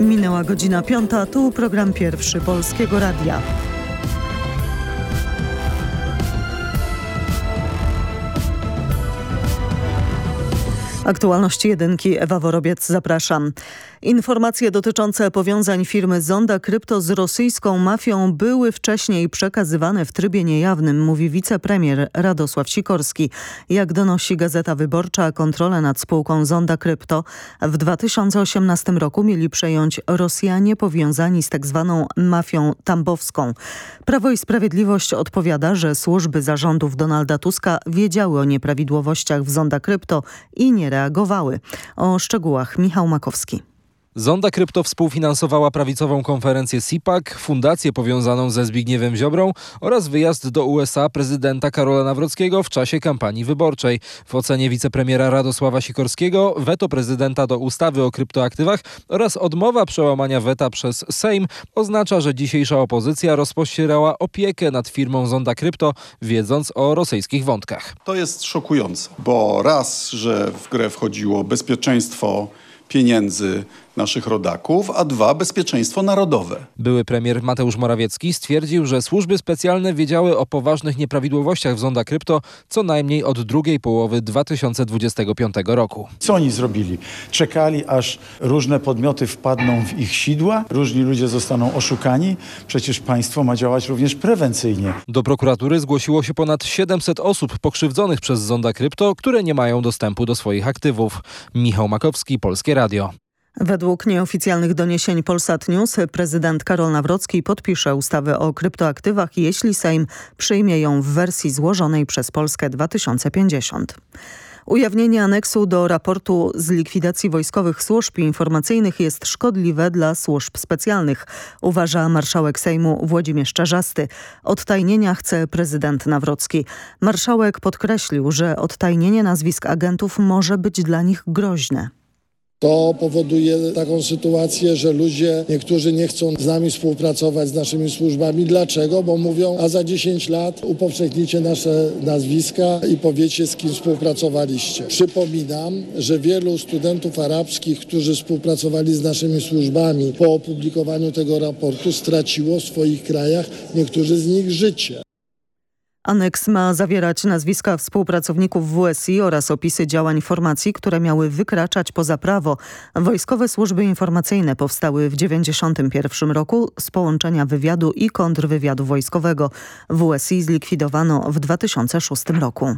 Minęła godzina piąta, tu program pierwszy Polskiego Radia. Aktualności jedynki, Ewa Worobiec, zapraszam. Informacje dotyczące powiązań firmy Zonda Krypto z rosyjską mafią były wcześniej przekazywane w trybie niejawnym, mówi wicepremier Radosław Sikorski. Jak donosi Gazeta Wyborcza, kontrolę nad spółką Zonda Krypto w 2018 roku mieli przejąć Rosjanie powiązani z tak zwaną mafią tambowską. Prawo i Sprawiedliwość odpowiada, że służby zarządów Donalda Tuska wiedziały o nieprawidłowościach w Zonda Krypto i nie reagowały. O szczegółach Michał Makowski. Zonda Krypto współfinansowała prawicową konferencję CIPAC, fundację powiązaną ze Zbigniewem Ziobrą oraz wyjazd do USA prezydenta Karola Nawrockiego w czasie kampanii wyborczej. W ocenie wicepremiera Radosława Sikorskiego weto prezydenta do ustawy o kryptoaktywach oraz odmowa przełamania weta przez Sejm oznacza, że dzisiejsza opozycja rozpościerała opiekę nad firmą Zonda Krypto, wiedząc o rosyjskich wątkach. To jest szokujące, bo raz, że w grę wchodziło bezpieczeństwo pieniędzy naszych rodaków, a dwa bezpieczeństwo narodowe. Były premier Mateusz Morawiecki stwierdził, że służby specjalne wiedziały o poważnych nieprawidłowościach w Zonda Krypto co najmniej od drugiej połowy 2025 roku. Co oni zrobili? Czekali, aż różne podmioty wpadną w ich sidła, różni ludzie zostaną oszukani. Przecież państwo ma działać również prewencyjnie. Do prokuratury zgłosiło się ponad 700 osób pokrzywdzonych przez Zonda Krypto, które nie mają dostępu do swoich aktywów. Michał Makowski, Polskie Radio. Według nieoficjalnych doniesień Polsat News prezydent Karol Nawrocki podpisze ustawę o kryptoaktywach, jeśli Sejm przyjmie ją w wersji złożonej przez Polskę 2050. Ujawnienie aneksu do raportu z likwidacji wojskowych służb informacyjnych jest szkodliwe dla służb specjalnych, uważa marszałek Sejmu Włodzimierz Czarzasty. Odtajnienia chce prezydent Nawrocki. Marszałek podkreślił, że odtajnienie nazwisk agentów może być dla nich groźne. To powoduje taką sytuację, że ludzie, niektórzy nie chcą z nami współpracować, z naszymi służbami. Dlaczego? Bo mówią, a za 10 lat upowszechnicie nasze nazwiska i powiecie, z kim współpracowaliście. Przypominam, że wielu studentów arabskich, którzy współpracowali z naszymi służbami po opublikowaniu tego raportu, straciło w swoich krajach, niektórzy z nich życie. Aneks ma zawierać nazwiska współpracowników WSI oraz opisy działań formacji, które miały wykraczać poza prawo. Wojskowe służby informacyjne powstały w 1991 roku z połączenia wywiadu i kontrwywiadu wojskowego. WSI zlikwidowano w 2006 roku.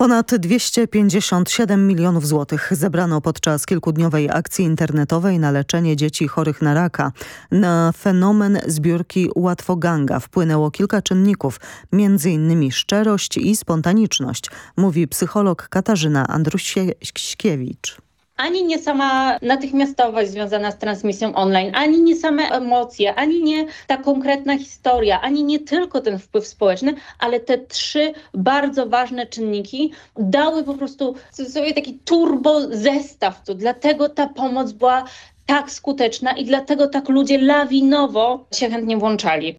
Ponad 257 milionów złotych zebrano podczas kilkudniowej akcji internetowej na leczenie dzieci chorych na raka. Na fenomen zbiórki Łatwoganga wpłynęło kilka czynników, m.in. szczerość i spontaniczność, mówi psycholog Katarzyna Andrusiewicz ani nie sama natychmiastowość związana z transmisją online, ani nie same emocje, ani nie ta konkretna historia, ani nie tylko ten wpływ społeczny, ale te trzy bardzo ważne czynniki dały po prostu sobie taki turbo zestaw. Dlatego ta pomoc była tak skuteczna i dlatego tak ludzie lawinowo się chętnie włączali.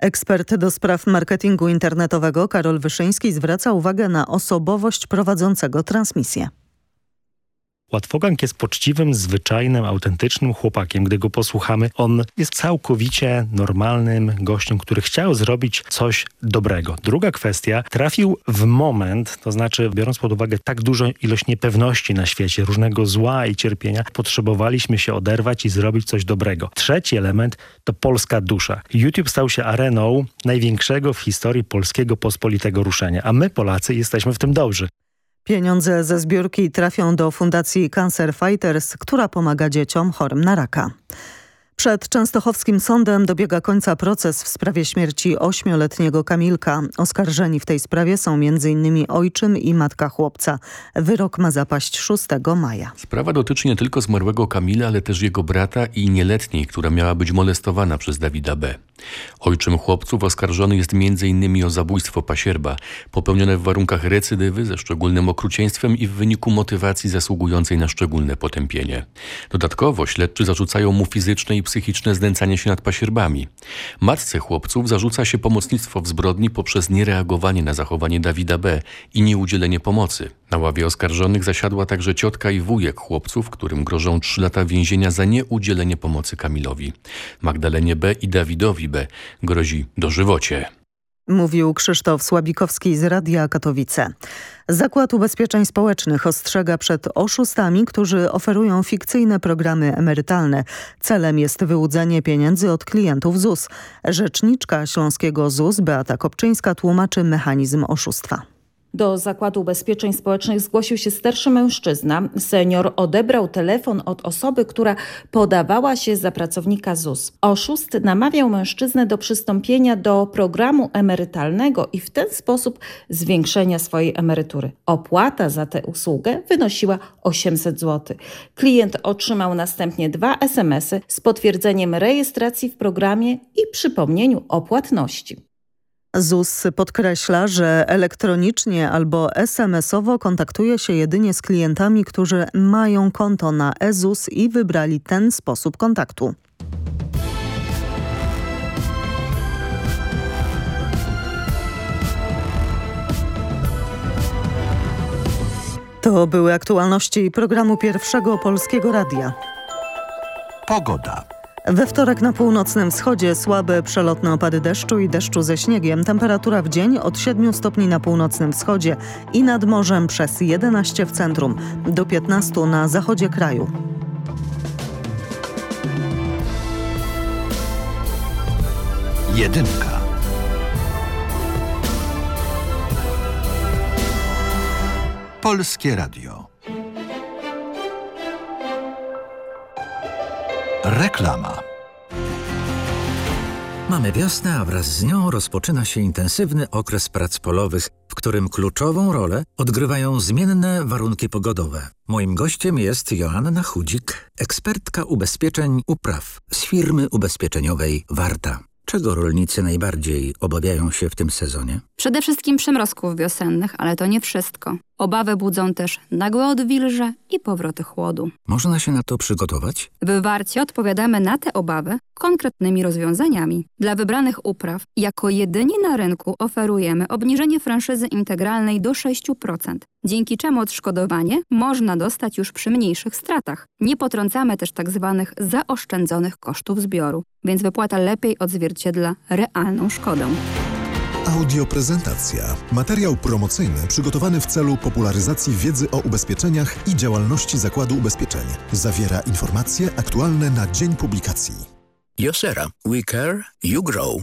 Ekspert do spraw marketingu internetowego Karol Wyszyński zwraca uwagę na osobowość prowadzącego transmisję. Łatwogang jest poczciwym, zwyczajnym, autentycznym chłopakiem. Gdy go posłuchamy, on jest całkowicie normalnym gościem, który chciał zrobić coś dobrego. Druga kwestia, trafił w moment, to znaczy biorąc pod uwagę tak dużą ilość niepewności na świecie, różnego zła i cierpienia, potrzebowaliśmy się oderwać i zrobić coś dobrego. Trzeci element to polska dusza. YouTube stał się areną największego w historii polskiego pospolitego ruszenia, a my Polacy jesteśmy w tym dobrzy. Pieniądze ze zbiórki trafią do Fundacji Cancer Fighters, która pomaga dzieciom chorym na raka. Przed częstochowskim sądem dobiega końca proces w sprawie śmierci ośmioletniego Kamilka. Oskarżeni w tej sprawie są m.in. ojczym i matka chłopca. Wyrok ma zapaść 6 maja. Sprawa dotyczy nie tylko zmarłego Kamila, ale też jego brata i nieletniej, która miała być molestowana przez Dawida B. Ojczym chłopców oskarżony jest m.in. o zabójstwo pasierba, popełnione w warunkach recydywy ze szczególnym okrucieństwem i w wyniku motywacji zasługującej na szczególne potępienie. Dodatkowo śledczy zarzucają mu fizyczne i psychiczne znęcanie się nad pasierbami. Matce chłopców zarzuca się pomocnictwo w zbrodni poprzez niereagowanie na zachowanie Dawida B. i nieudzielenie pomocy. Na ławie oskarżonych zasiadła także ciotka i wujek chłopców, którym grożą trzy lata więzienia za nieudzielenie pomocy Kamilowi. Magdalenie B. i Dawidowi B. grozi dożywocie. Mówił Krzysztof Słabikowski z Radia Katowice. Zakład Ubezpieczeń Społecznych ostrzega przed oszustami, którzy oferują fikcyjne programy emerytalne. Celem jest wyłudzenie pieniędzy od klientów ZUS. Rzeczniczka Śląskiego ZUS Beata Kopczyńska tłumaczy mechanizm oszustwa. Do Zakładu Ubezpieczeń Społecznych zgłosił się starszy mężczyzna. Senior odebrał telefon od osoby, która podawała się za pracownika ZUS. Oszust namawiał mężczyznę do przystąpienia do programu emerytalnego i w ten sposób zwiększenia swojej emerytury. Opłata za tę usługę wynosiła 800 zł. Klient otrzymał następnie dwa SMS-y z potwierdzeniem rejestracji w programie i przypomnieniu o płatności. ZUS podkreśla, że elektronicznie albo SMS-owo kontaktuje się jedynie z klientami, którzy mają konto na EZUS i wybrali ten sposób kontaktu. To były aktualności programu Pierwszego Polskiego Radia. Pogoda. We wtorek na północnym wschodzie słabe przelotne opady deszczu i deszczu ze śniegiem. Temperatura w dzień od 7 stopni na północnym wschodzie i nad morzem przez 11 w centrum, do 15 na zachodzie kraju. Jedynka. Polskie Radio. Reklama. Mamy wiosnę, a wraz z nią rozpoczyna się intensywny okres prac polowych, w którym kluczową rolę odgrywają zmienne warunki pogodowe. Moim gościem jest Joanna Chudzik, ekspertka ubezpieczeń upraw z firmy ubezpieczeniowej Warta. Czego rolnicy najbardziej obawiają się w tym sezonie? Przede wszystkim przymrozków wiosennych, ale to nie wszystko. Obawy budzą też nagłe odwilże i powroty chłodu. Można się na to przygotować? W Warcie odpowiadamy na te obawy konkretnymi rozwiązaniami. Dla wybranych upraw jako jedyni na rynku oferujemy obniżenie franszyzy integralnej do 6%, dzięki czemu odszkodowanie można dostać już przy mniejszych stratach. Nie potrącamy też tzw. Tak zaoszczędzonych kosztów zbioru, więc wypłata lepiej odzwierciedla realną szkodę. Audioprezentacja. Materiał promocyjny przygotowany w celu popularyzacji wiedzy o ubezpieczeniach i działalności Zakładu Ubezpieczeń. Zawiera informacje aktualne na dzień publikacji. Josera. We care, you grow.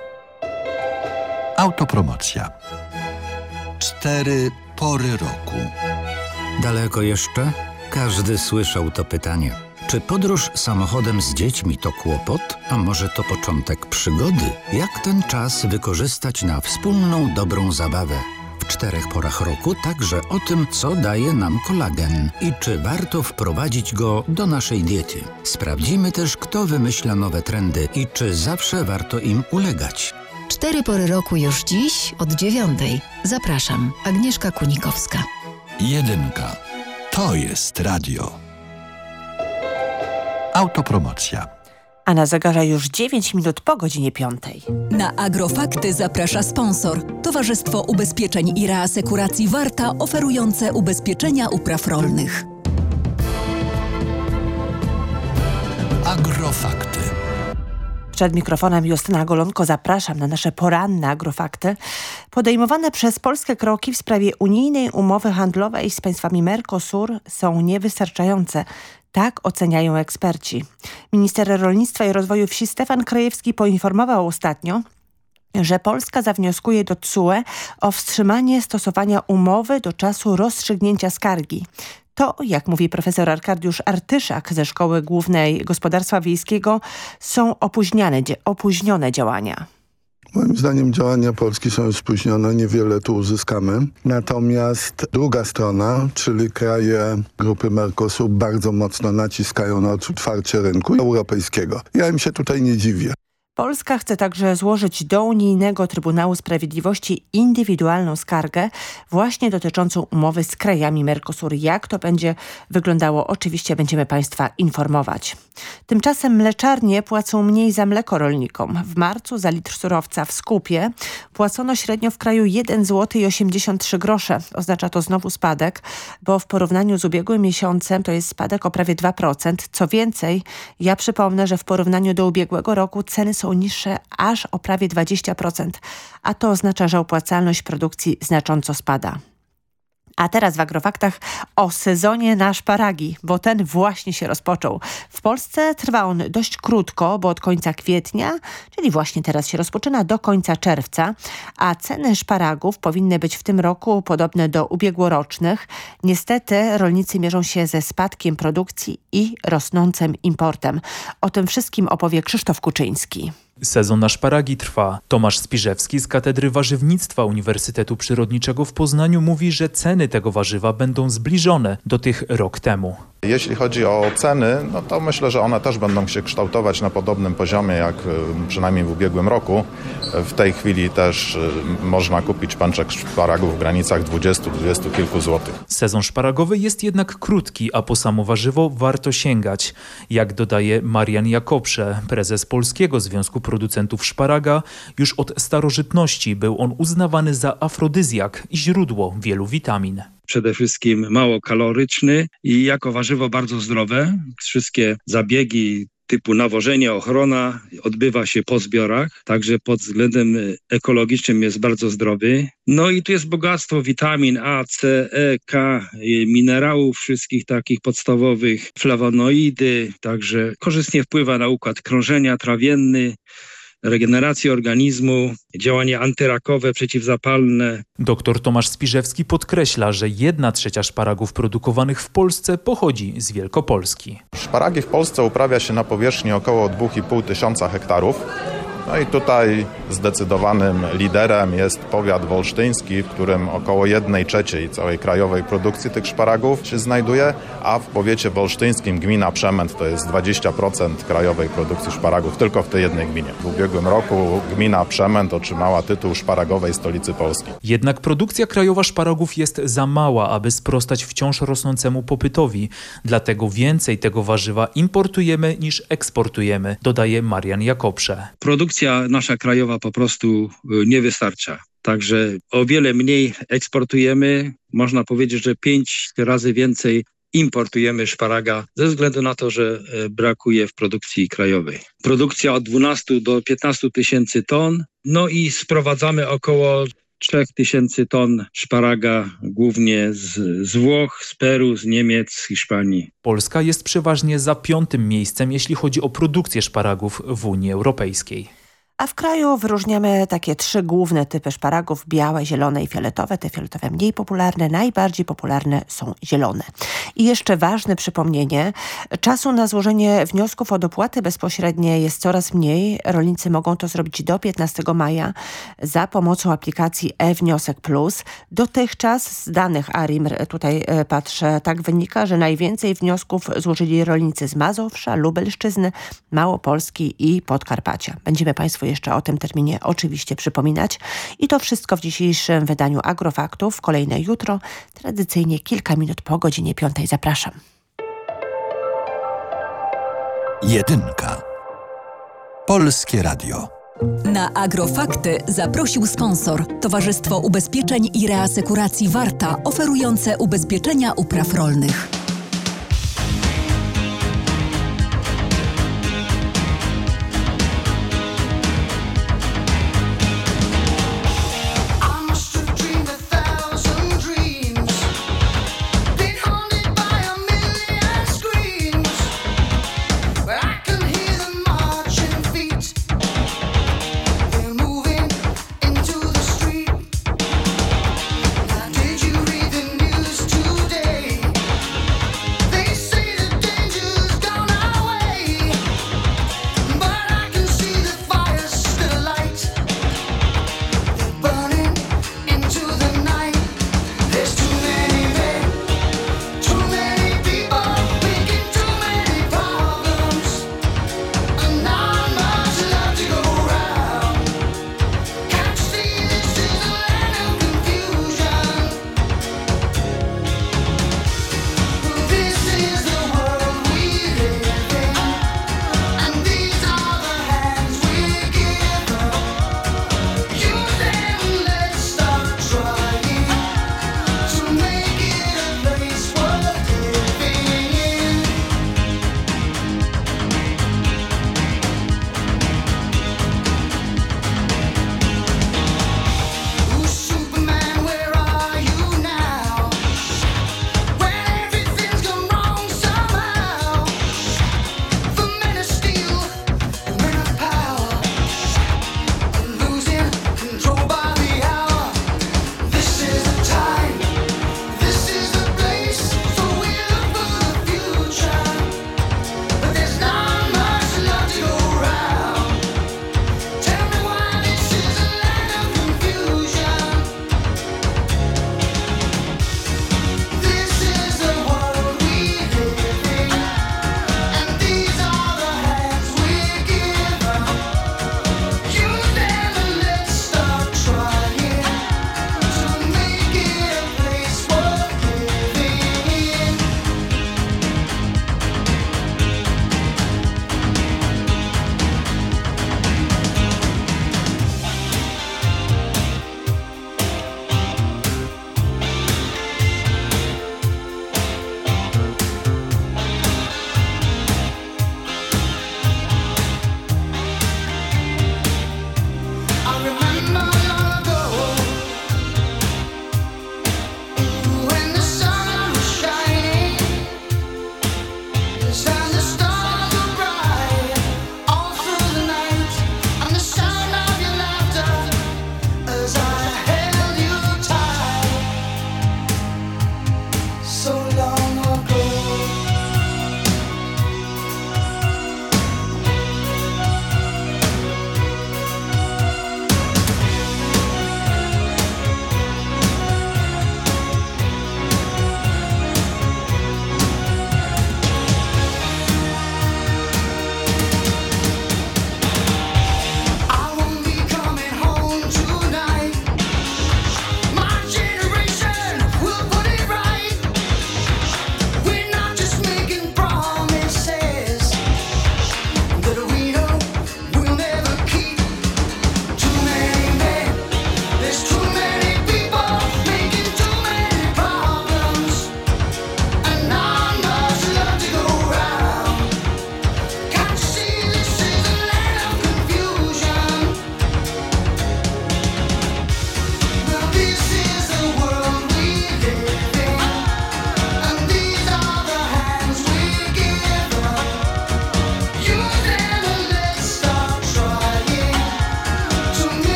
Autopromocja. Cztery pory roku. Daleko jeszcze? Każdy słyszał to pytanie. Czy podróż samochodem z dziećmi to kłopot, a może to początek przygody? Jak ten czas wykorzystać na wspólną dobrą zabawę? W czterech porach roku także o tym, co daje nam kolagen i czy warto wprowadzić go do naszej diety. Sprawdzimy też, kto wymyśla nowe trendy i czy zawsze warto im ulegać. Cztery pory roku już dziś od dziewiątej. Zapraszam, Agnieszka Kunikowska. Jedynka. To jest radio. Autopromocja. A na zegarze już 9 minut po godzinie 5. Na Agrofakty zaprasza sponsor. Towarzystwo Ubezpieczeń i Reasekuracji Warta oferujące ubezpieczenia upraw rolnych. Agrofakty. Przed mikrofonem Justyna Golonko zapraszam na nasze poranne agrofakty. Podejmowane przez Polskę kroki w sprawie unijnej umowy handlowej z państwami Mercosur są niewystarczające. Tak oceniają eksperci. Minister Rolnictwa i Rozwoju Wsi Stefan Krajewski poinformował ostatnio, że Polska zawnioskuje do TSUE o wstrzymanie stosowania umowy do czasu rozstrzygnięcia skargi. To, jak mówi profesor Arkadiusz Artyszak ze Szkoły Głównej Gospodarstwa Wiejskiego, są opóźnione, opóźnione działania. Moim zdaniem działania Polski są już spóźnione, niewiele tu uzyskamy. Natomiast druga strona, czyli kraje grupy Mercosur bardzo mocno naciskają na otwarcie rynku europejskiego. Ja im się tutaj nie dziwię. Polska chce także złożyć do Unijnego Trybunału Sprawiedliwości indywidualną skargę właśnie dotyczącą umowy z krajami Mercosur. Jak to będzie wyglądało, oczywiście będziemy Państwa informować. Tymczasem mleczarnie płacą mniej za mleko rolnikom. W marcu za litr surowca w skupie płacono średnio w kraju 1 zł i 83 grosze. Oznacza to znowu spadek, bo w porównaniu z ubiegłym miesiącem to jest spadek o prawie 2%. Co więcej, ja przypomnę, że w porównaniu do ubiegłego roku ceny są niższe aż o prawie 20%, a to oznacza, że opłacalność produkcji znacząco spada. A teraz w Agrofaktach o sezonie na szparagi, bo ten właśnie się rozpoczął. W Polsce trwa on dość krótko, bo od końca kwietnia, czyli właśnie teraz się rozpoczyna, do końca czerwca, a ceny szparagów powinny być w tym roku podobne do ubiegłorocznych. Niestety rolnicy mierzą się ze spadkiem produkcji i rosnącym importem. O tym wszystkim opowie Krzysztof Kuczyński. Sezon na szparagi trwa. Tomasz Spiżewski z Katedry Warzywnictwa Uniwersytetu Przyrodniczego w Poznaniu mówi, że ceny tego warzywa będą zbliżone do tych rok temu. Jeśli chodzi o ceny, no to myślę, że one też będą się kształtować na podobnym poziomie jak y, przynajmniej w ubiegłym roku. W tej chwili też y, można kupić pęczek szparagów w granicach 20-20 kilku złotych. Sezon szparagowy jest jednak krótki, a po samo warzywo warto sięgać. Jak dodaje Marian Jakobsze, prezes Polskiego Związku Producentów Szparaga, już od starożytności był on uznawany za afrodyzjak i źródło wielu witamin przede wszystkim mało kaloryczny i jako warzywo bardzo zdrowe. Wszystkie zabiegi typu nawożenie, ochrona odbywa się po zbiorach, także pod względem ekologicznym jest bardzo zdrowy. No i tu jest bogactwo witamin A, C, E, K, minerałów wszystkich takich podstawowych, flawonoidy, także korzystnie wpływa na układ krążenia trawienny, regenerację organizmu, działanie antyrakowe, przeciwzapalne. Dr Tomasz Spiżewski podkreśla, że jedna trzecia szparagów produkowanych w Polsce pochodzi z Wielkopolski. Szparagi w Polsce uprawia się na powierzchni około 2,5 tysiąca hektarów. No i tutaj zdecydowanym liderem jest powiat wolsztyński, w którym około 1 trzeciej całej krajowej produkcji tych szparagów się znajduje, a w powiecie wolsztyńskim gmina Przemęt to jest 20% krajowej produkcji szparagów tylko w tej jednej gminie. W ubiegłym roku gmina Przemęt otrzymała tytuł szparagowej stolicy Polski. Jednak produkcja krajowa szparagów jest za mała, aby sprostać wciąż rosnącemu popytowi. Dlatego więcej tego warzywa importujemy niż eksportujemy, dodaje Marian Jakobsze. Produkcja nasza krajowa po prostu y, nie wystarcza. Także o wiele mniej eksportujemy. Można powiedzieć, że pięć razy więcej importujemy szparaga ze względu na to, że e, brakuje w produkcji krajowej. Produkcja od 12 do 15 tysięcy ton, no i sprowadzamy około 3000 ton szparaga głównie z, z Włoch, z Peru, z Niemiec, z Hiszpanii. Polska jest przeważnie za piątym miejscem, jeśli chodzi o produkcję szparagów w Unii Europejskiej. A w kraju wyróżniamy takie trzy główne typy szparagów, białe, zielone i fioletowe. Te fioletowe mniej popularne, najbardziej popularne są zielone. I jeszcze ważne przypomnienie, czasu na złożenie wniosków o dopłaty bezpośrednie jest coraz mniej. Rolnicy mogą to zrobić do 15 maja za pomocą aplikacji e-Wniosek Plus. Dotychczas z danych ARIM, tutaj e, patrzę, tak wynika, że najwięcej wniosków złożyli rolnicy z Mazowsza, Lubelszczyzny, Małopolski i Podkarpacia. Będziemy Państwu jeszcze o tym terminie oczywiście przypominać. I to wszystko w dzisiejszym wydaniu Agrofaktów. Kolejne jutro, tradycyjnie kilka minut po godzinie piątej. Zapraszam. Jedynka. Polskie Radio. Na Agrofakty zaprosił sponsor Towarzystwo Ubezpieczeń i Reasekuracji Warta, oferujące ubezpieczenia upraw rolnych.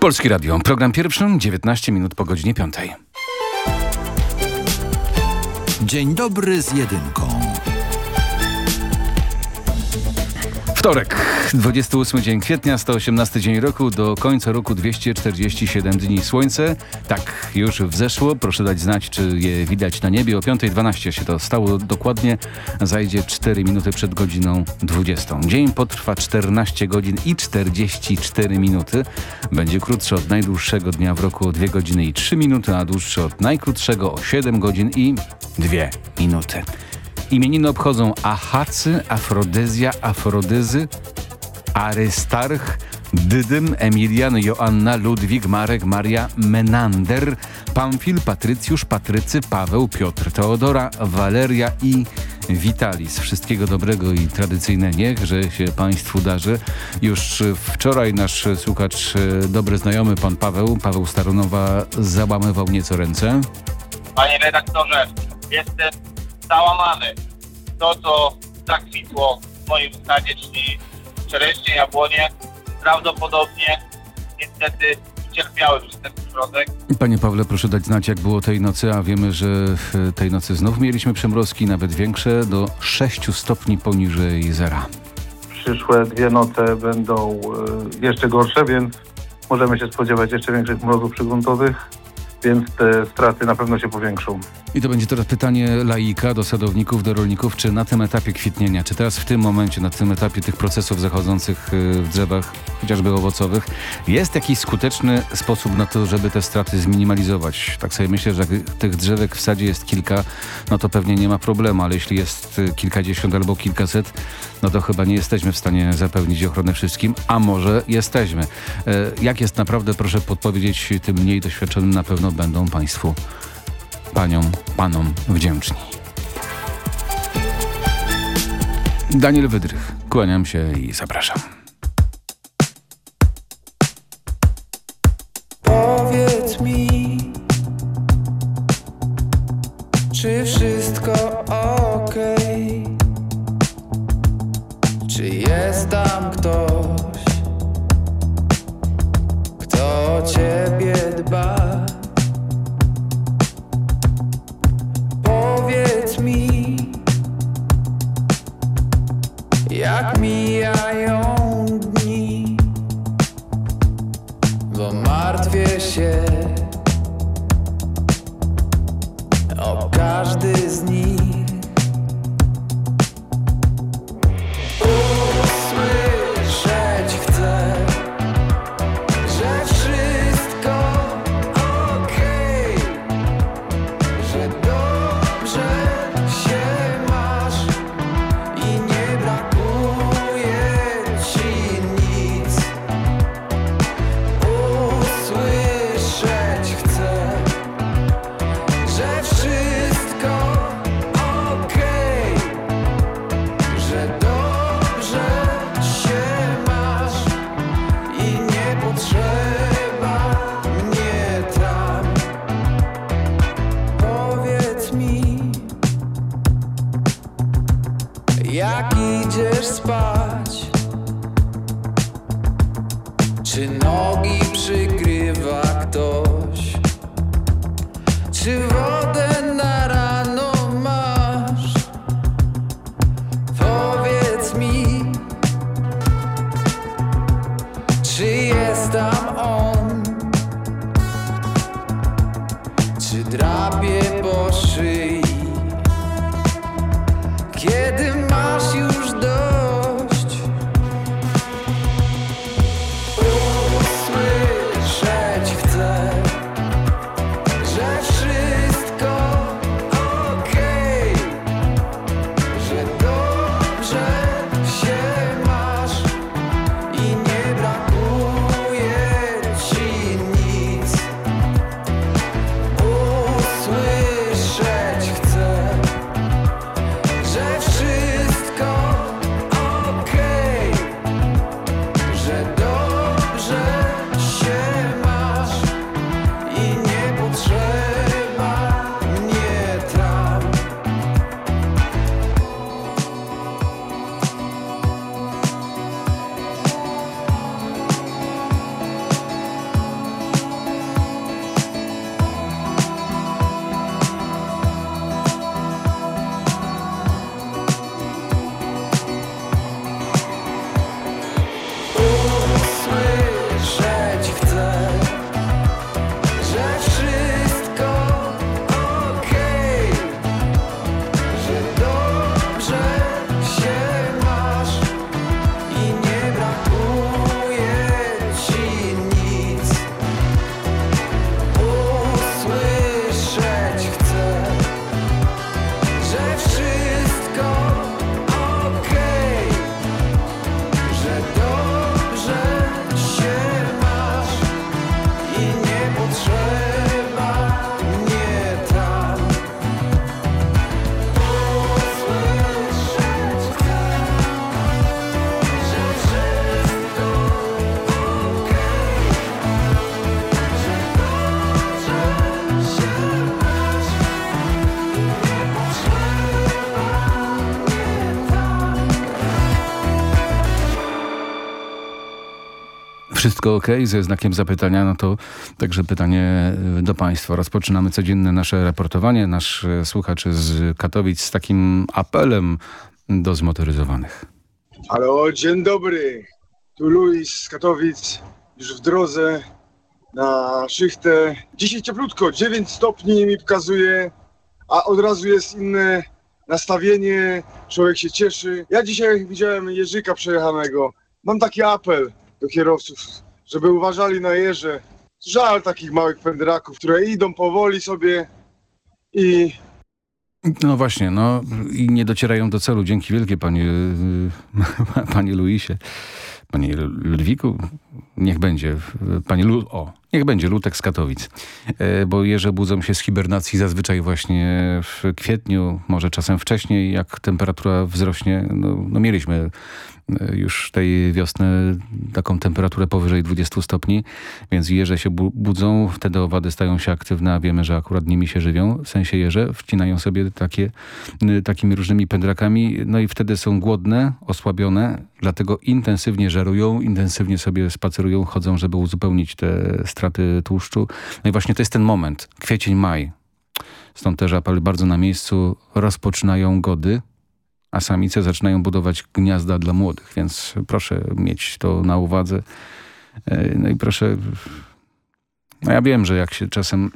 Polski Radio, program pierwszy, 19 minut po godzinie 5. Dzień dobry z jedynką. Wtorek, 28 dzień kwietnia, 118 dzień roku, do końca roku 247 dni. Słońce, tak, już wzeszło. Proszę dać znać, czy je widać na niebie. O 5.12 się to stało dokładnie. Zajdzie 4 minuty przed godziną 20. Dzień potrwa 14 godzin i 44 minuty. Będzie krótszy od najdłuższego dnia w roku o 2 godziny i 3 minuty, a dłuższy od najkrótszego o 7 godzin i 2 minuty. Imieniny obchodzą Ahacy, Afrodyzja, Afrodyzy, Arystarch, Dydym, Emilian, Joanna, Ludwik, Marek, Maria, Menander, Pamfil, Patrycjusz, Patrycy, Paweł, Piotr, Teodora, Waleria i Witalis. Wszystkiego dobrego i tradycyjne niech, że się Państwu darzy. Już wczoraj nasz słuchacz, dobry znajomy, pan Paweł, Paweł Staronowa, załamywał nieco ręce. Panie redaktorze, jestem załamany. To, co zakwitło w moim stadzie, czyli czereśnie, jabłonie, prawdopodobnie niestety ucierpiały przez ten przyrodek. Panie Pawle, proszę dać znać, jak było tej nocy, a wiemy, że tej nocy znów mieliśmy przymrozki, nawet większe, do 6 stopni poniżej zera. Przyszłe dwie noce będą e, jeszcze gorsze, więc możemy się spodziewać jeszcze większych mrozów przygruntowych więc te straty na pewno się powiększą. I to będzie teraz pytanie laika do sadowników, do rolników, czy na tym etapie kwitnienia, czy teraz w tym momencie, na tym etapie tych procesów zachodzących y, w drzewach, chociażby owocowych, jest jakiś skuteczny sposób na to, żeby te straty zminimalizować? Tak sobie myślę, że jak tych drzewek w sadzie jest kilka, no to pewnie nie ma problemu, ale jeśli jest y, kilkadziesiąt albo kilkaset, no to chyba nie jesteśmy w stanie zapewnić ochrony wszystkim, a może jesteśmy. E, jak jest naprawdę, proszę podpowiedzieć tym mniej doświadczonym na pewno będą Państwu, Paniom, Panom wdzięczni. Daniel Wydrych, kłaniam się i zapraszam. Idziesz spać? Czy nogi przykrywa ktoś? Czy wodę Wszystko ok? Ze znakiem zapytania, no to także pytanie y, do Państwa. Rozpoczynamy codzienne nasze raportowanie. Nasz y, słuchacz z Katowic z takim apelem do zmotoryzowanych. Halo, dzień dobry. Tu Luis z Katowic, już w drodze na szychtę. Dzisiaj cieplutko, 9 stopni mi pokazuje, a od razu jest inne nastawienie, człowiek się cieszy. Ja dzisiaj widziałem jeżyka przejechanego. Mam taki apel do kierowców, żeby uważali na jeże. Żal takich małych pędraków, które idą powoli sobie i No właśnie, no i nie docierają do celu. Dzięki wielkie panie, panie Luisie. Panie Ludwiku, niech będzie, panie Lu, o, niech będzie Lutek z Katowic. E, Bo jeże budzą się z hibernacji zazwyczaj właśnie w kwietniu, może czasem wcześniej, jak temperatura wzrośnie. No, no mieliśmy już tej wiosny taką temperaturę powyżej 20 stopni, więc jeże się bu budzą, wtedy owady stają się aktywne, a wiemy, że akurat nimi się żywią, w sensie jeże, wcinają sobie takie, y, takimi różnymi pędrakami, no i wtedy są głodne, osłabione, dlatego intensywnie żerują, intensywnie sobie spacerują, chodzą, żeby uzupełnić te straty tłuszczu. No i właśnie to jest ten moment, kwiecień, maj. Stąd też apel bardzo na miejscu, rozpoczynają gody, a samice zaczynają budować gniazda dla młodych, więc proszę mieć to na uwadze. E, No i proszę, no ja wiem, że jak się czasem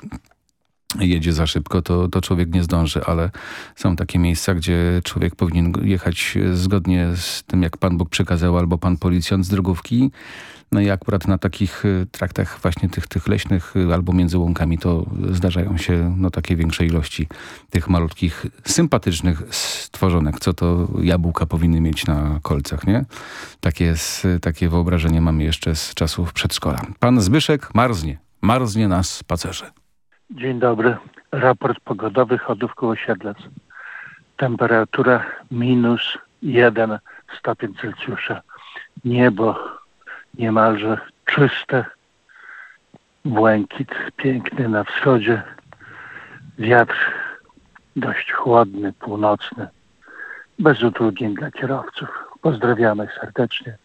jedzie za szybko, to, to człowiek nie zdąży, ale są takie miejsca, gdzie człowiek powinien jechać zgodnie z tym, jak Pan Bóg przekazał, albo Pan Policjant z drogówki. No i akurat na takich y, traktach właśnie tych, tych leśnych y, albo między łąkami to zdarzają się no, takie większe ilości tych malutkich, sympatycznych stworzonek, co to jabłka powinny mieć na kolcach, nie? Takie, takie wyobrażenie mamy jeszcze z czasów przedszkola. Pan Zbyszek marznie, marznie na spacerze. Dzień dobry. Raport pogodowy Chodówku Osiedlec. Temperatura minus 1 stopień Celsjusza. Niebo niemalże czyste. Błękit piękny na wschodzie. Wiatr dość chłodny, północny. Bez utrudnień dla kierowców. Pozdrawiamy serdecznie.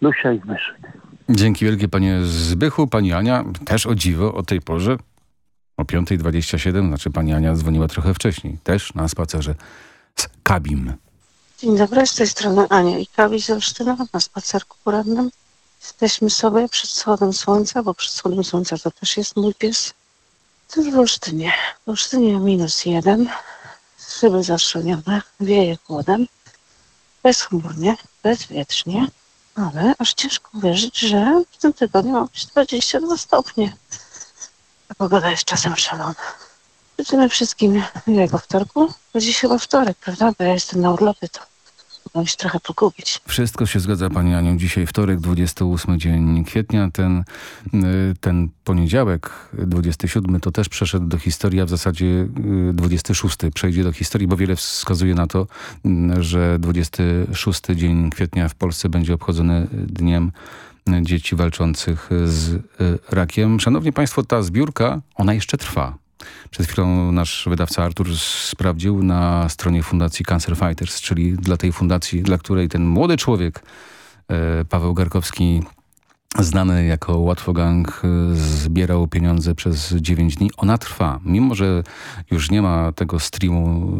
Lusia i Myszyk. Dzięki wielkie panie Zbychu. Pani Ania też o dziwo o tej porze o 5.27, znaczy pani Ania dzwoniła trochę wcześniej, też na spacerze z Kabim. Dzień dobry, z tej strony Ania i Kawi z Olsztyna na spacerku porannym. Jesteśmy sobie przed wschodem słońca, bo przed wschodem słońca to też jest mój pies. To w Olsztynie. W Olsztynie minus jeden, szyby zaszczelione, wieje chłodem, bezchmurnie, bezwietrznie, ale aż ciężko uwierzyć, że w tym tygodniu ma być 22 stopnie. Ta pogoda jest czasem szalona. Życzymy wszystkim miłego wtorku. Dziś chyba wtorek, prawda? Bo ja jestem na urlopie, to się trochę pogubić. Wszystko się zgadza pani Anią. Dzisiaj wtorek, 28 dzień kwietnia. Ten, y, ten poniedziałek, 27, to też przeszedł do historii, a w zasadzie y, 26 przejdzie do historii, bo wiele wskazuje na to, y, że 26 dzień kwietnia w Polsce będzie obchodzony dniem dzieci walczących z y, rakiem. Szanowni Państwo, ta zbiórka, ona jeszcze trwa. Przed chwilą nasz wydawca Artur sprawdził na stronie Fundacji Cancer Fighters, czyli dla tej fundacji, dla której ten młody człowiek, e, Paweł Garkowski, znany jako Łatwogang, e, zbierał pieniądze przez 9 dni. Ona trwa. Mimo, że już nie ma tego streamu,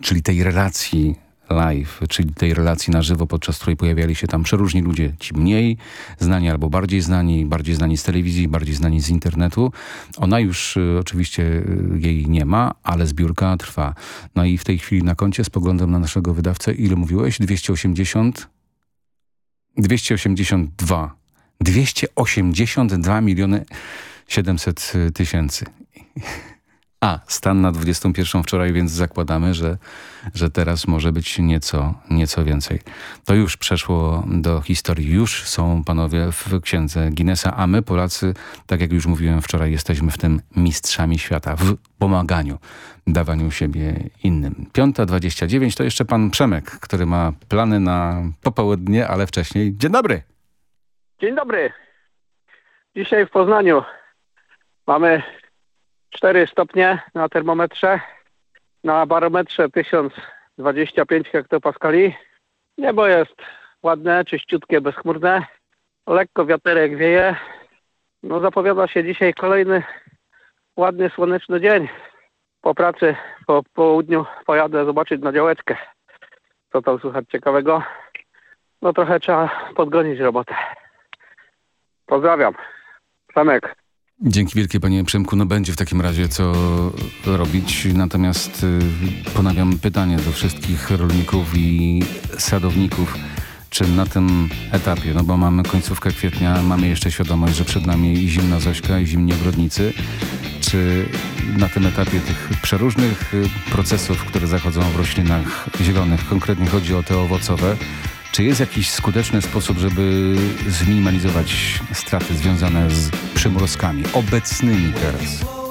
e, czyli tej relacji live, czyli tej relacji na żywo, podczas której pojawiali się tam przeróżni ludzie, ci mniej znani albo bardziej znani, bardziej znani z telewizji, bardziej znani z internetu. Ona już y, oczywiście y, jej nie ma, ale zbiórka trwa. No i w tej chwili na koncie spoglądam na naszego wydawcę. Ile mówiłeś? 280? 282. 282 miliony 700 tysięcy. A, stan na 21 wczoraj, więc zakładamy, że, że teraz może być nieco, nieco więcej. To już przeszło do historii. Już są panowie w księdze Guinnessa, a my Polacy, tak jak już mówiłem wczoraj, jesteśmy w tym mistrzami świata, w pomaganiu, dawaniu siebie innym. 5.29 to jeszcze pan Przemek, który ma plany na popołudnie, ale wcześniej. Dzień dobry! Dzień dobry. Dzisiaj w Poznaniu mamy 4 stopnie na termometrze, na barometrze 1025 hektopaskali. Niebo jest ładne, czyściutkie, bezchmurne. Lekko wiaterek wieje. No zapowiada się dzisiaj kolejny ładny, słoneczny dzień. Po pracy, po południu pojadę zobaczyć na działeczkę, co tam słychać ciekawego. No trochę trzeba podgonić robotę. Pozdrawiam. Przemek. Dzięki wielkie panie Przemku. No będzie w takim razie co robić. Natomiast y, ponawiam pytanie do wszystkich rolników i sadowników. Czy na tym etapie, no bo mamy końcówkę kwietnia, mamy jeszcze świadomość, że przed nami i zimna Zośka, i zimni ogrodnicy. Czy na tym etapie tych przeróżnych y, procesów, które zachodzą w roślinach zielonych, konkretnie chodzi o te owocowe, czy jest jakiś skuteczny sposób, żeby zminimalizować straty związane z przymrozkami obecnymi teraz?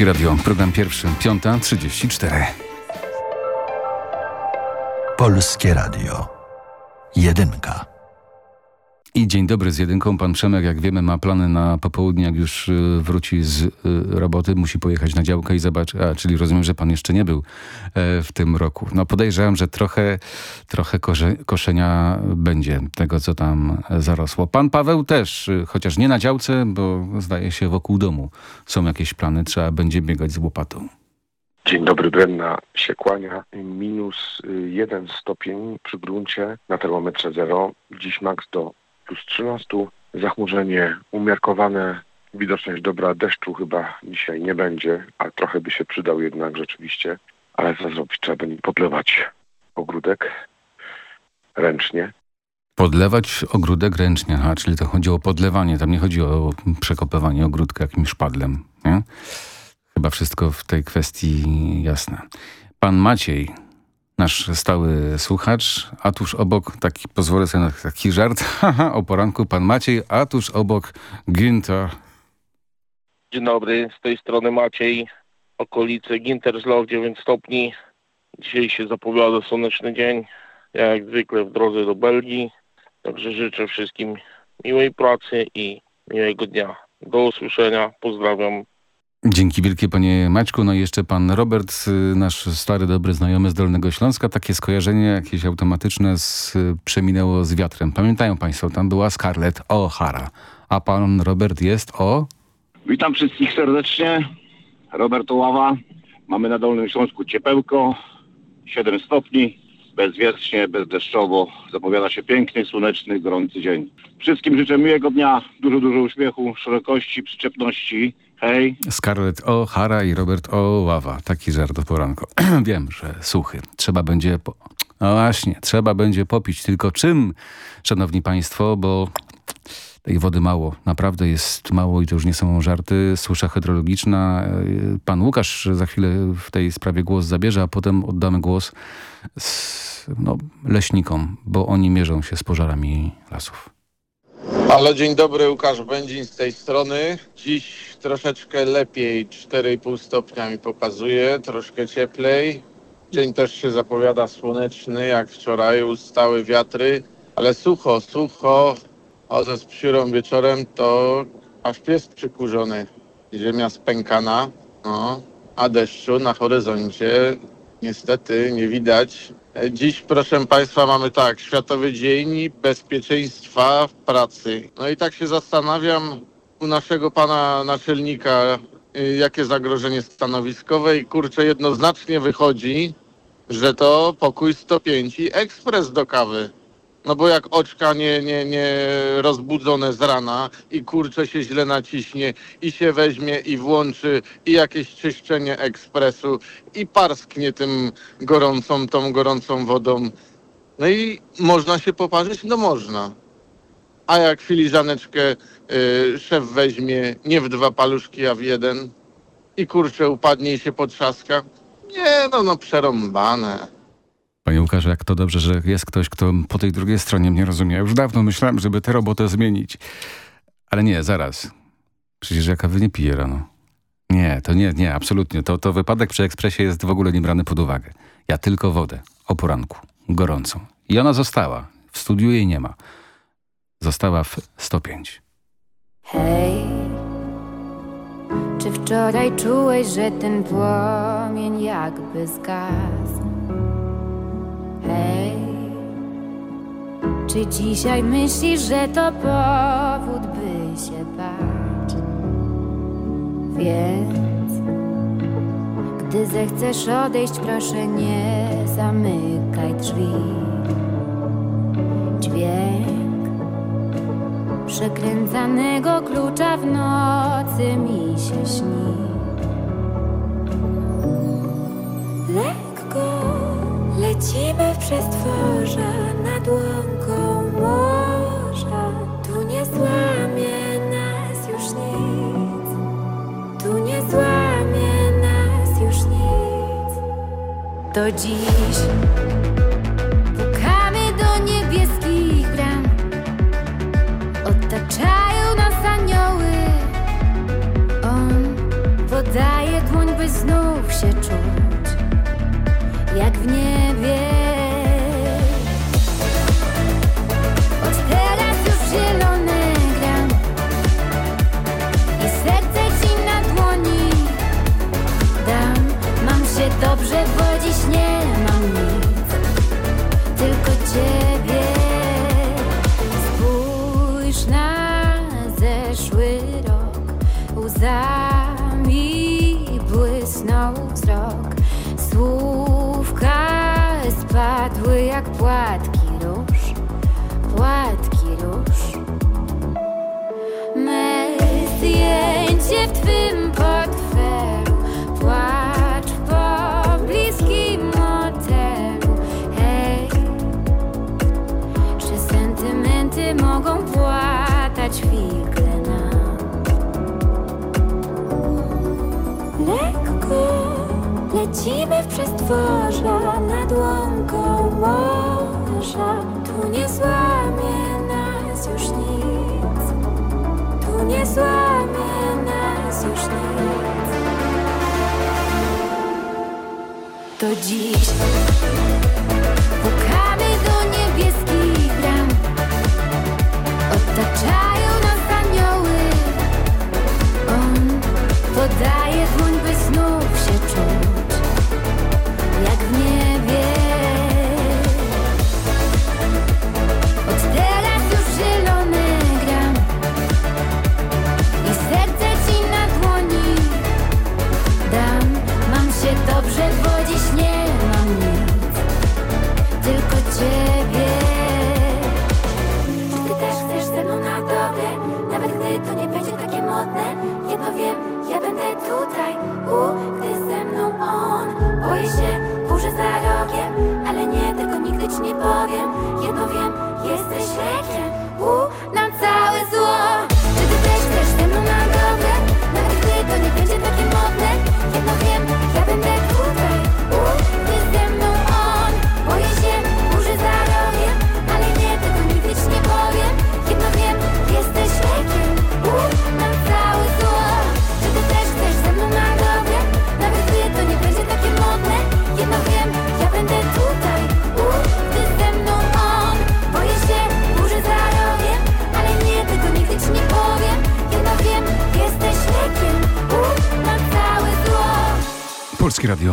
Polskie Radio, program pierwszy, piąta, 34. Polskie Radio. Jedynka. I dzień dobry z jedynką. Pan Przemek, jak wiemy, ma plany na popołudnie, jak już y, wróci z y, roboty, musi pojechać na działkę i zobaczyć. A, czyli rozumiem, że pan jeszcze nie był e, w tym roku. No podejrzewam, że trochę, trochę koszenia będzie tego, co tam zarosło. Pan Paweł też, y, chociaż nie na działce, bo zdaje się wokół domu są jakieś plany, trzeba będzie biegać z łopatą. Dzień dobry, Brenna się kłania. Minus jeden stopień przy gruncie na termometrze zero. Dziś maks do plus 13. Zachmurzenie umiarkowane, widoczność dobra, deszczu chyba dzisiaj nie będzie, a trochę by się przydał jednak rzeczywiście. Ale co zrobić? Trzeba będzie podlewać ogródek ręcznie. Podlewać ogródek ręcznie, aha, czyli to chodzi o podlewanie, tam nie chodzi o przekopywanie ogródka jakimś szpadlem, nie? Chyba wszystko w tej kwestii jasne. Pan Maciej, nasz stały słuchacz, a tuż obok, taki, pozwolę sobie na taki żart, o poranku pan Maciej, a tuż obok Günther. Dzień dobry, z tej strony Maciej, okolice Ginterslow 9 stopni. Dzisiaj się zapowiada słoneczny dzień, ja jak zwykle w drodze do Belgii, także życzę wszystkim miłej pracy i miłego dnia. Do usłyszenia, pozdrawiam. Dzięki wielkie panie Maćku. No i jeszcze pan Robert, y, nasz stary, dobry znajomy z Dolnego Śląska. Takie skojarzenie jakieś automatyczne z, y, przeminęło z wiatrem. Pamiętają państwo, tam była Scarlett O'Hara. A pan Robert jest o... Witam wszystkich serdecznie. Robert Oława. Mamy na Dolnym Śląsku ciepełko, 7 stopni, bezwietrznie, bezdeszczowo. Zapowiada się piękny, słoneczny, gorący dzień. Wszystkim życzę miłego dnia, dużo, dużo uśmiechu, szerokości, przyczepności. Hej. Scarlett O'Hara i Robert Oława. Taki żart do poranku. Wiem, że suchy. Trzeba będzie... Po... No właśnie, trzeba będzie popić. Tylko czym, szanowni państwo, bo tej wody mało. Naprawdę jest mało i to już nie są żarty. Susza hydrologiczna. Pan Łukasz za chwilę w tej sprawie głos zabierze, a potem oddamy głos z, no, leśnikom, bo oni mierzą się z pożarami lasów. Halo, dzień dobry, Łukasz Będzin z tej strony. Dziś troszeczkę lepiej, 4,5 stopnia mi pokazuje, troszkę cieplej. Dzień też się zapowiada słoneczny, jak wczoraj, ustały wiatry, ale sucho, sucho. Chodzę z psiurą wieczorem, to aż pies przykurzony. Ziemia spękana, no, a deszczu na horyzoncie niestety nie widać. Dziś, proszę Państwa, mamy tak, Światowy Dzień Bezpieczeństwa w Pracy. No i tak się zastanawiam u naszego pana naczelnika, y, jakie zagrożenie stanowiskowe i kurczę, jednoznacznie wychodzi, że to pokój 105 i ekspres do kawy. No bo jak oczka nie, nie, nie rozbudzone z rana i kurczę się źle naciśnie i się weźmie i włączy i jakieś czyszczenie ekspresu i parsknie tym gorącą, tą gorącą wodą. No i można się poparzyć? No można. A jak filiżaneczkę y, szef weźmie nie w dwa paluszki, a w jeden i kurczę upadnie i się potrzaska? Nie, no, no przerąbane. Panie Łukaszu, jak to dobrze, że jest ktoś, kto po tej drugiej stronie mnie rozumie. Już dawno myślałem, żeby tę robotę zmienić. Ale nie, zaraz. Przecież ja kawy nie piję rano. Nie, to nie, nie, absolutnie. To, to wypadek przy ekspresie jest w ogóle nie brany pod uwagę. Ja tylko wodę. O poranku. Gorącą. I ona została. W studiu jej nie ma. Została w 105. Hej, czy wczoraj czułeś, że ten płomień jakby zgasł? Hej, czy dzisiaj myślisz, że to powód, by się bać? Więc, gdy zechcesz odejść, proszę nie zamykaj drzwi. Dźwięk przekręcanego klucza w nocy mi się śni. Lekko Lecimy przez tworza nad łąką morza. Tu nie złamie nas już nic. Tu nie złamie nas już nic. To dziś pukamy do niebieskich bram. Otaczają nas anioły. On podaje dłoń, by znów się czuć jak w niebie. Dobrze, bo dziś nie mam lecimy w przestworza nad łąką morza. Tu nie złamie nas już nic. Tu nie złamie nas już nic. To dziś pukamy do niebieskich bram. Otaczają nas anioły. On podaje dłoń, Dragon.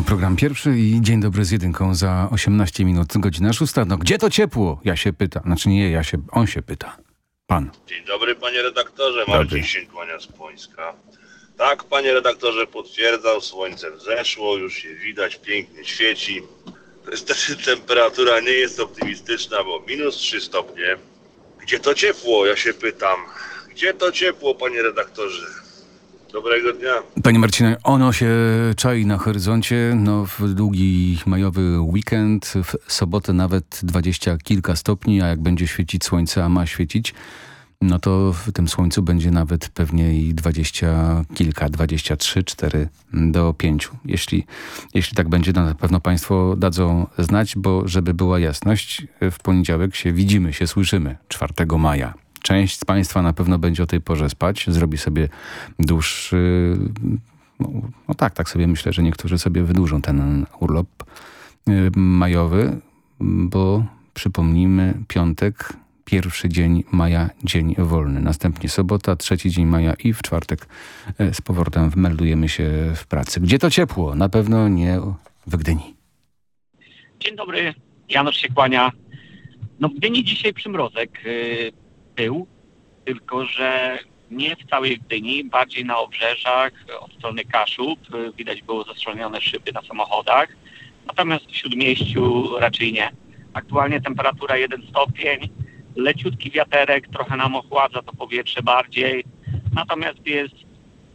Program pierwszy i dzień dobry z jedynką za 18 minut, godzina szósta. No gdzie to ciepło? Ja się pytam. Znaczy nie, ja się, on się pyta. Pan. Dzień dobry panie redaktorze. Marcin się kłania z Płońska. Tak panie redaktorze potwierdzał, słońce wzeszło, już się widać, pięknie świeci. Niestety temperatura nie jest optymistyczna, bo minus 3 stopnie. Gdzie to ciepło, ja się pytam. Gdzie to ciepło panie redaktorze? Dobrego dnia. Panie Marcinie, ono się czai na horyzoncie. No, w długi majowy weekend, w sobotę nawet dwadzieścia kilka stopni, a jak będzie świecić słońce, a ma świecić, no to w tym słońcu będzie nawet pewnie i dwadzieścia kilka, dwadzieścia trzy, cztery do pięciu. Jeśli, jeśli tak będzie, no na pewno Państwo dadzą znać, bo żeby była jasność, w poniedziałek się widzimy, się słyszymy 4 maja. Część z Państwa na pewno będzie o tej porze spać, zrobi sobie dłuższy, no, no tak, tak sobie myślę, że niektórzy sobie wydłużą ten urlop y, majowy, bo przypomnijmy, piątek, pierwszy dzień maja, dzień wolny. Następnie sobota, trzeci dzień maja i w czwartek y, z powrotem meldujemy się w pracy. Gdzie to ciepło? Na pewno nie w Gdyni. Dzień dobry, Janusz się kłania. No w Gdyni dzisiaj przymrozek y, był, tylko że nie w całej Gdyni, bardziej na obrzeżach, od strony Kaszub. Widać było zastrzelone szyby na samochodach. Natomiast w Śródmieściu raczej nie. Aktualnie temperatura 1 stopień, leciutki wiaterek, trochę nam ochładza to powietrze bardziej. Natomiast jest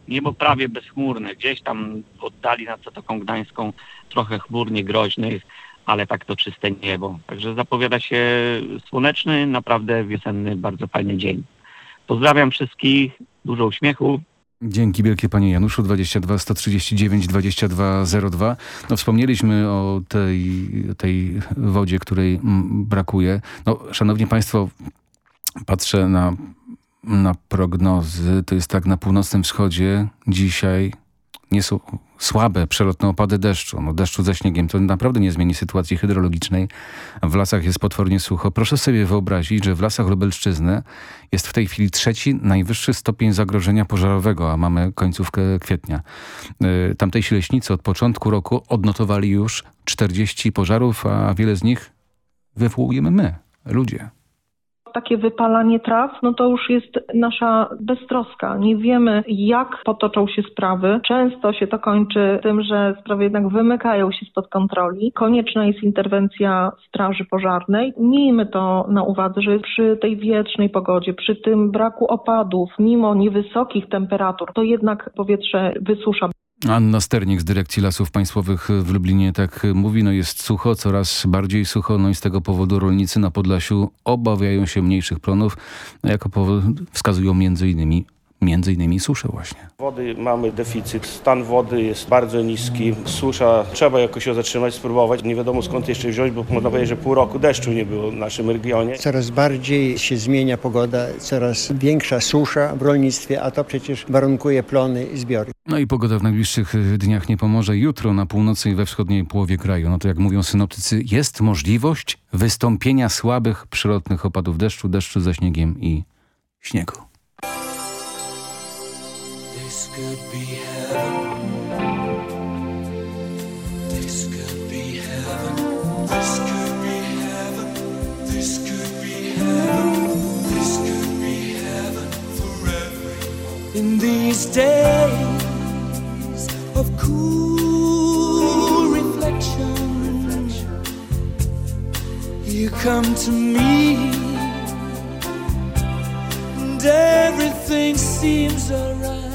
niebo prawie bezchmurne. Gdzieś tam oddali nad Zatoką Gdańską trochę chmurnie groźnych, ale tak to czyste niebo. Także zapowiada się słoneczny, naprawdę wiosenny, bardzo fajny dzień. Pozdrawiam wszystkich, dużo uśmiechu. Dzięki wielkie panie Januszu, 22 139 2202. No wspomnieliśmy o tej, tej wodzie, której mm, brakuje. No szanowni państwo, patrzę na, na prognozy, to jest tak na północnym wschodzie dzisiaj nie są słabe przelotne opady deszczu. No deszczu ze śniegiem to naprawdę nie zmieni sytuacji hydrologicznej. W lasach jest potwornie sucho. Proszę sobie wyobrazić, że w lasach Lubelszczyzny jest w tej chwili trzeci najwyższy stopień zagrożenia pożarowego, a mamy końcówkę kwietnia. Y, Tamtejsi leśnicy od początku roku odnotowali już 40 pożarów, a wiele z nich wywołujemy my, ludzie. Takie wypalanie traw, no to już jest nasza beztroska. Nie wiemy, jak potoczą się sprawy. Często się to kończy tym, że sprawy jednak wymykają się spod kontroli. Konieczna jest interwencja Straży Pożarnej. Miejmy to na uwadze, że przy tej wietrznej pogodzie, przy tym braku opadów, mimo niewysokich temperatur, to jednak powietrze wysusza. Anna Sternik z Dyrekcji Lasów Państwowych w Lublinie tak mówi, no jest sucho, coraz bardziej sucho, no i z tego powodu rolnicy na Podlasiu obawiają się mniejszych plonów, jako powód wskazują innymi między innymi suszę właśnie. Wody mamy deficyt, stan wody jest bardzo niski, susza trzeba jakoś ją zatrzymać, spróbować. Nie wiadomo skąd jeszcze wziąć, bo można powiedzieć, że pół roku deszczu nie było w naszym regionie. Coraz bardziej się zmienia pogoda, coraz większa susza w rolnictwie, a to przecież warunkuje plony i zbiory. No i pogoda w najbliższych dniach nie pomoże. Jutro na północy i we wschodniej połowie kraju, no to jak mówią synoptycy, jest możliwość wystąpienia słabych przyrodnych opadów deszczu, deszczu ze śniegiem i śniegu. Could be heaven. This could be heaven. This could be heaven. This could be heaven. This could be heaven for everyone. In these days of cool reflection, reflection. you come to me. And everything seems alright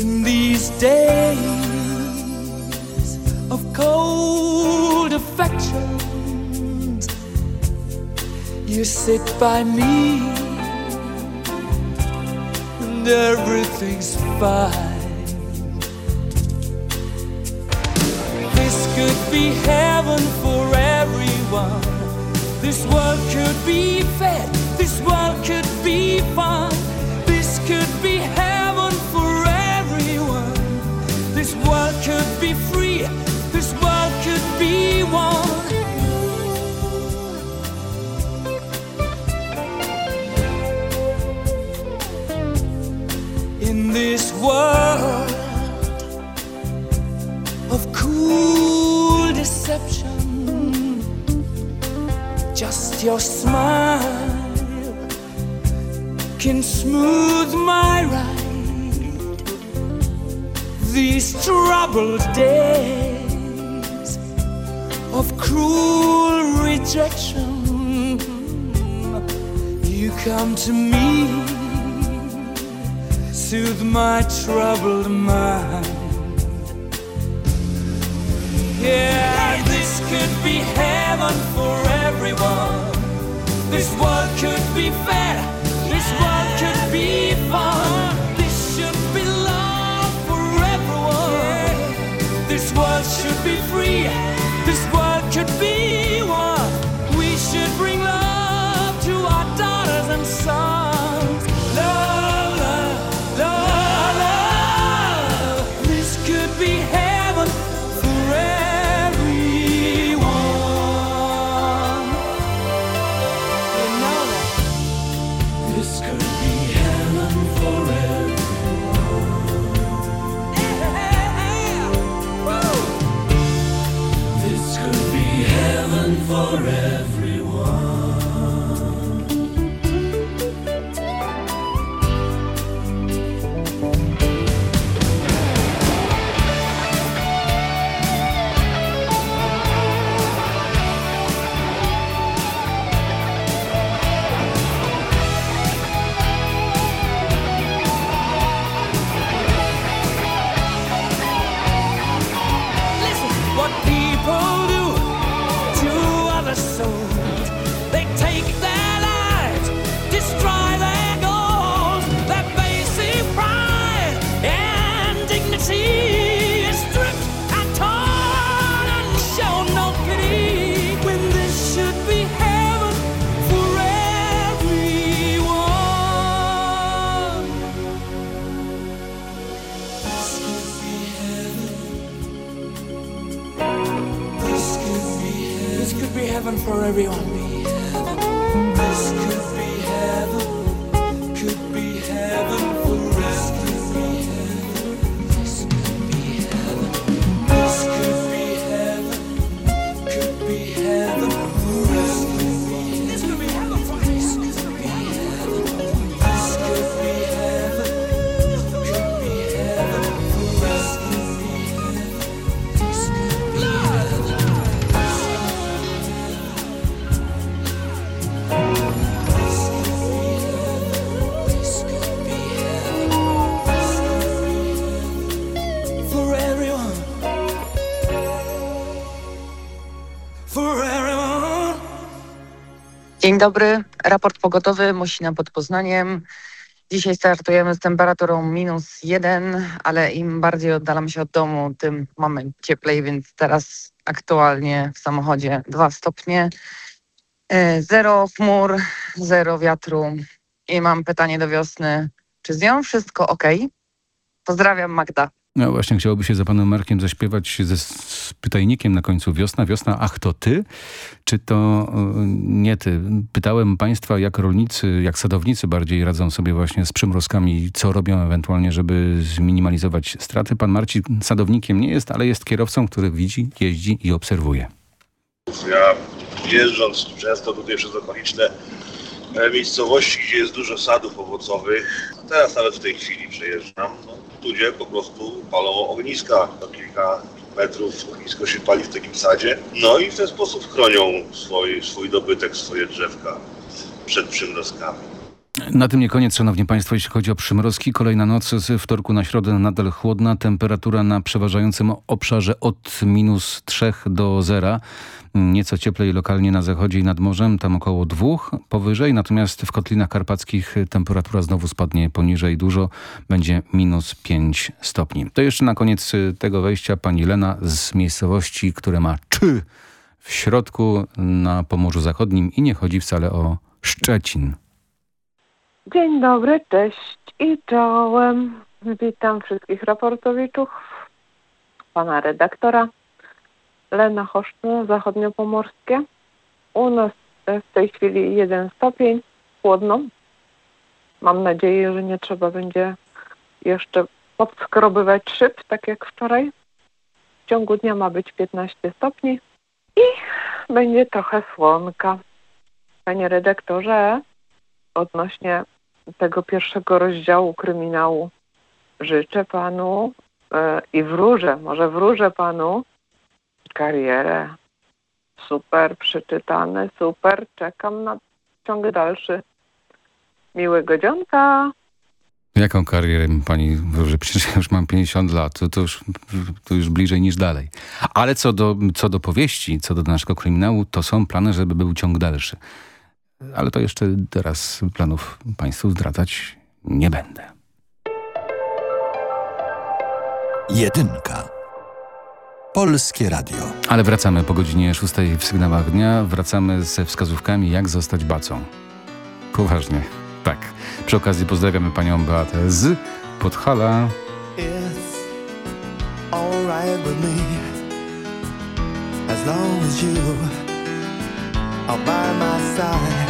in these days of cold affections. You sit by me, and everything's fine. This could be heaven for everyone. This world could be fed, this world could be fun. Could be free, this world could be one. In this world of cool deception, just your smile can smooth my ride. These troubled days of cruel rejection, you come to me, soothe my troubled mind. Yeah, this could be heaven for everyone. This world could be fair. This world could be fun. This world should be free. This world could be one. We should bring love Dzień dobry, raport pogotowy Mosina pod Poznaniem. Dzisiaj startujemy z temperaturą minus jeden, ale im bardziej oddalam się od domu, tym mamy cieplej, więc teraz aktualnie w samochodzie 2 stopnie. E, Zero chmur, zero wiatru. I mam pytanie do wiosny, czy z nią wszystko ok? Pozdrawiam Magda. No właśnie, chciałoby się za panem Markiem zaśpiewać ze z pytajnikiem na końcu wiosna, wiosna, ach to ty? Czy to y, nie ty? Pytałem państwa, jak rolnicy, jak sadownicy bardziej radzą sobie właśnie z przymrozkami, co robią ewentualnie, żeby zminimalizować straty. Pan Marcin sadownikiem nie jest, ale jest kierowcą, który widzi, jeździ i obserwuje. Ja jeżdżąc często tutaj przez okoliczne e, miejscowości, gdzie jest dużo sadów owocowych, teraz nawet w tej chwili przejeżdżam, no, ludzie po prostu palą ogniska kilka metrów ognisko się pali w takim sadzie. No i w ten sposób chronią swój, swój dobytek, swoje drzewka przed przymrozkami. Na tym nie koniec, szanowni państwo, jeśli chodzi o przymrozki. Kolejna noc z wtorku na środę nadal chłodna. Temperatura na przeważającym obszarze od minus 3 do zera. Nieco cieplej lokalnie na zachodzie i nad morzem, tam około dwóch powyżej. Natomiast w Kotlinach Karpackich temperatura znowu spadnie poniżej dużo. Będzie minus 5 stopni. To jeszcze na koniec tego wejścia pani Lena z miejscowości, które ma czy w środku na Pomorzu Zachodnim i nie chodzi wcale o Szczecin. Dzień dobry, cześć i czołem. Witam wszystkich raportowiczów, pana redaktora. Lena Choszczyn, zachodniopomorskie. U nas w tej chwili jeden stopień, chłodno. Mam nadzieję, że nie trzeba będzie jeszcze podskrobywać szyb, tak jak wczoraj. W ciągu dnia ma być 15 stopni i będzie trochę słonka. Panie redaktorze, odnośnie tego pierwszego rozdziału kryminału życzę panu e, i wróżę, może wróżę panu karierę. Super, przeczytane, super. Czekam na ciąg dalszy. Miłego dzionka. Jaką karierę pani wróży? Przecież ja już mam 50 lat, to, to, już, to już bliżej niż dalej. Ale co do, co do powieści, co do naszego kryminału, to są plany, żeby był ciąg dalszy. Ale to jeszcze teraz planów państwu zdradzać nie będę. Jedynka. Polskie Radio. Ale wracamy po godzinie 6 w sygnałach dnia. Wracamy ze wskazówkami, jak zostać bacą. Poważnie, tak. Przy okazji pozdrawiamy panią Beatę z Podhala. It's alright with me as long as you are by my side.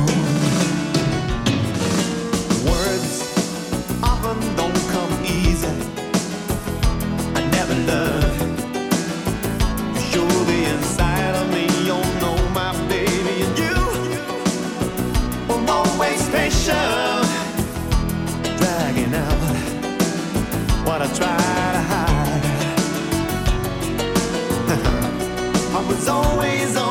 was always on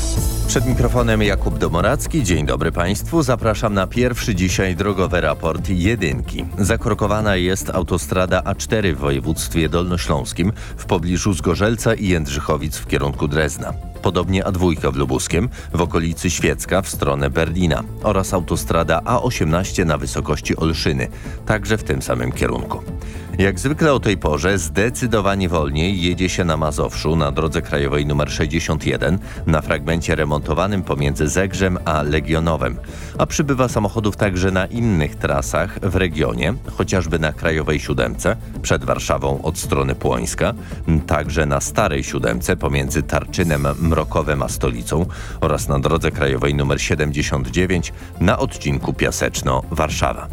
Przed mikrofonem Jakub Domoracki. Dzień dobry Państwu. Zapraszam na pierwszy dzisiaj drogowy raport jedynki. Zakorkowana jest autostrada A4 w województwie dolnośląskim w pobliżu Zgorzelca i Jędrzychowic w kierunku Drezna. Podobnie A2 w Lubuskiem w okolicy Świecka w stronę Berlina oraz autostrada A18 na wysokości Olszyny, także w tym samym kierunku. Jak zwykle o tej porze zdecydowanie wolniej jedzie się na Mazowszu na drodze krajowej nr 61 na fragmencie remontowanym pomiędzy Zegrzem a Legionowem, a przybywa samochodów także na innych trasach w regionie, chociażby na krajowej siódemce przed Warszawą od strony Płońska, także na starej siódemce pomiędzy Tarczynem, Mrokowem a Stolicą oraz na drodze krajowej nr 79 na odcinku Piaseczno-Warszawa.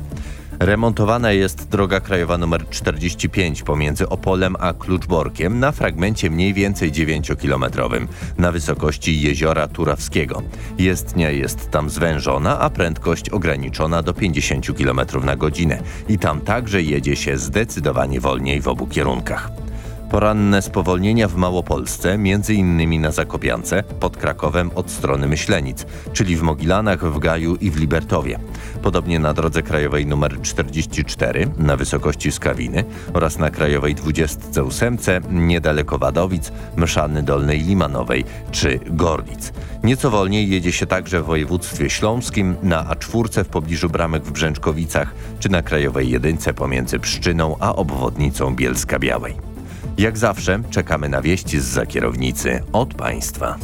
Remontowana jest droga krajowa nr 45 pomiędzy Opolem a Kluczborkiem na fragmencie mniej więcej 9-kilometrowym na wysokości jeziora Turawskiego. Jezdnia jest tam zwężona, a prędkość ograniczona do 50 km na godzinę i tam także jedzie się zdecydowanie wolniej w obu kierunkach. Poranne spowolnienia w Małopolsce, między innymi na Zakopiance, pod Krakowem od strony Myślenic, czyli w Mogilanach, w Gaju i w Libertowie. Podobnie na drodze krajowej nr 44 na wysokości Skawiny oraz na krajowej 28 niedaleko Wadowic, Mszany Dolnej Limanowej czy Gorlic. Nieco wolniej jedzie się także w województwie śląskim na A4 w pobliżu Bramek w Brzęczkowicach czy na krajowej jedynce pomiędzy Pszczyną a obwodnicą Bielska Białej. Jak zawsze czekamy na wieści z za kierownicy od Państwa.